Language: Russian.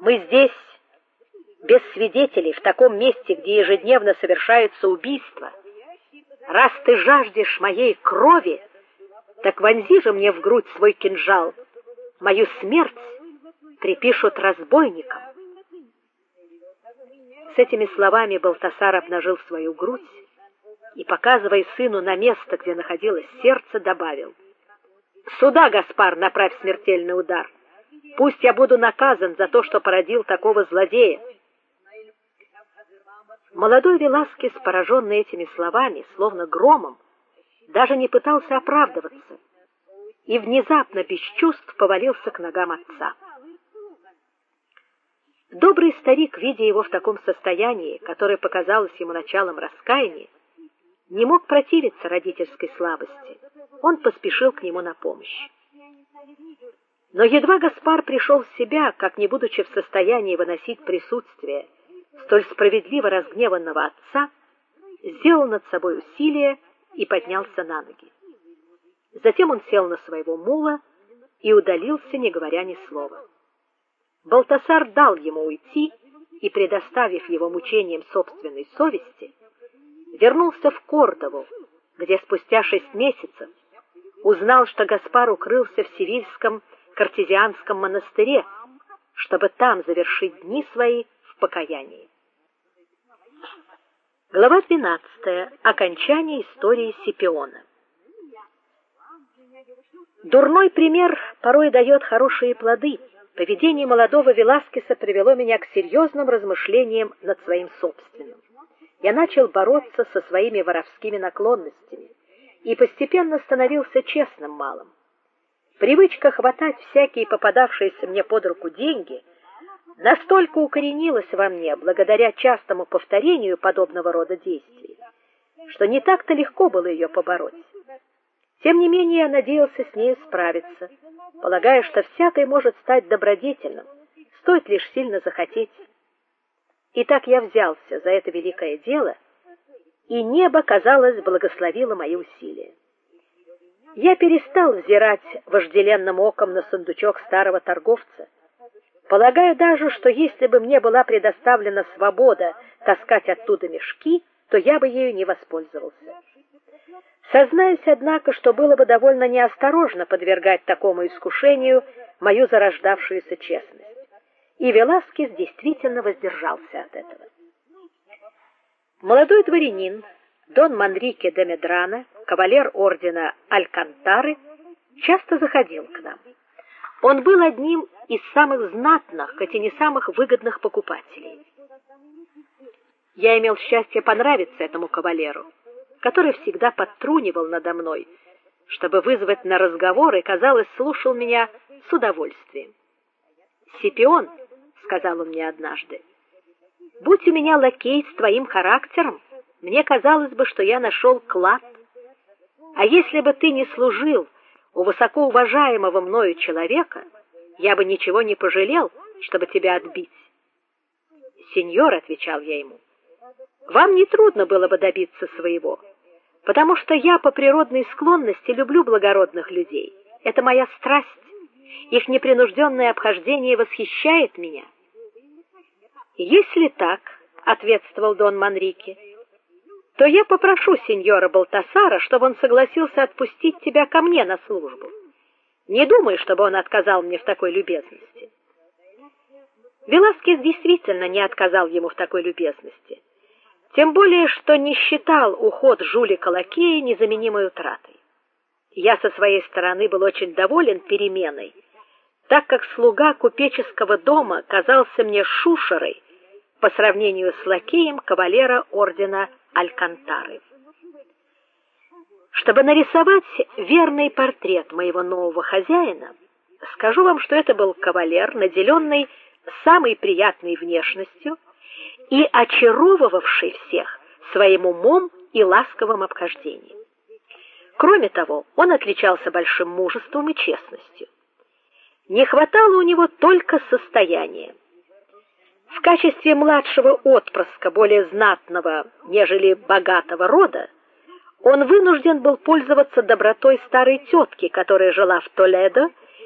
Мы здесь без свидетелей в таком месте, где ежедневно совершаются убийства. Раз ты жаждешь моей крови, так вонзи же мне в грудь свой кинжал. Мою смерть припишут разбойникам. С этими словами Балтасар обнажил свою грудь и, показывая сыну на место, где находилось сердце, добавил: "Сюда, Гаспар, направь смертельный удар. Пусть я буду наказан за то, что породил такого злодея". Молодой Веласкес, пораженный этими словами, словно громом, даже не пытался оправдываться и внезапно без чувств повалился к ногам отца. Добрый старик, видя его в таком состоянии, которое показалось ему началом раскаяния, не мог противиться родительской слабости. Он поспешил к нему на помощь. Но едва Гаспар пришел в себя, как не будучи в состоянии выносить присутствие столь справедливо разгневанного отца, сделал над собой усилие и поднялся на ноги. Затем он сел на своего мула и удалился, не говоря ни слова. Балтасар дал ему уйти и, предоставив его мучениям собственной совести, вернулся в Кордову, где спустя шесть месяцев узнал, что Гаспар укрылся в Севильском картезианском монастыре, чтобы там завершить дни свои в покаянии. Глава 12. Окончание истории Сипиона. Дурной пример порой дает хорошие плоды. Поведение молодого Веласкеса привело меня к серьезным размышлениям над своим собственным. Я начал бороться со своими воровскими наклонностями и постепенно становился честным малым. Привычка хватать всякие попадавшиеся мне под руку деньги настолько укоренилась во мне благодаря частому повторению подобного рода действий, что не так-то легко было ее побороть. Тем не менее, я надеялся с ней справиться, полагая, что всякий может стать добродетельным, стоит лишь сильно захотеть. И так я взялся за это великое дело, и небо, казалось, благословило мои усилия. Я перестал взирать вожделенным оком на сундучок старого торговца, полагая даже, что если бы мне была предоставлена свобода таскать оттуда мешки, то я бы ею не воспользовался. Сознаюсь, однако, что было бы довольно неосторожно подвергать такому искушению мою зарождавшуюся честность. И Веласкес действительно воздержался от этого. Молодой дворянин Дон Манрике де Медрана, кавалер ордена Алькантары, часто заходил к нам. Он был одним из самых знатных, хотя не самых выгодных покупателей. Я имел счастье понравиться этому кавалеру который всегда подтрунивал надо мной, чтобы вызвать на разговор и, казалось, слушал меня с удовольствием. "Сипион", сказал он мне однажды. "Будь у меня лакей с твоим характером, мне казалось бы, что я нашел клад. А если бы ты не служил у высокоуважаемого мною человека, я бы ничего не пожалел, чтобы тебя отбить". "Сеньор", отвечал я ему. "Вам не трудно было бы добиться своего" потому что я по природной склонности люблю благородных людей. Это моя страсть. Их непринужденное обхождение восхищает меня. Если так, ответствовал Дон Манрике, то я попрошу сеньора Балтасара, чтобы он согласился отпустить тебя ко мне на службу. Не думай, чтобы он отказал мне в такой любезности. Веласкес действительно не отказал ему в такой любезности. Тем более, что не считал уход жулика лакея незаменимой утратой. Я со своей стороны был очень доволен переменой, так как слуга купеческого дома казался мне шушерой по сравнению с лакеем кавалера ордена Алькантары. Чтобы нарисовать верный портрет моего нового хозяина, скажу вам, что это был кавалер, наделенный самой приятной внешностью, и очаровывавший всех своим умом и ласковым обхождением. Кроме того, он отличался большим мужеством и честностью. Не хватало у него только состояния. В качестве младшего отпрыска более знатного, нежели богатого рода, он вынужден был пользоваться добротой старой тетки, которая жила в Толедо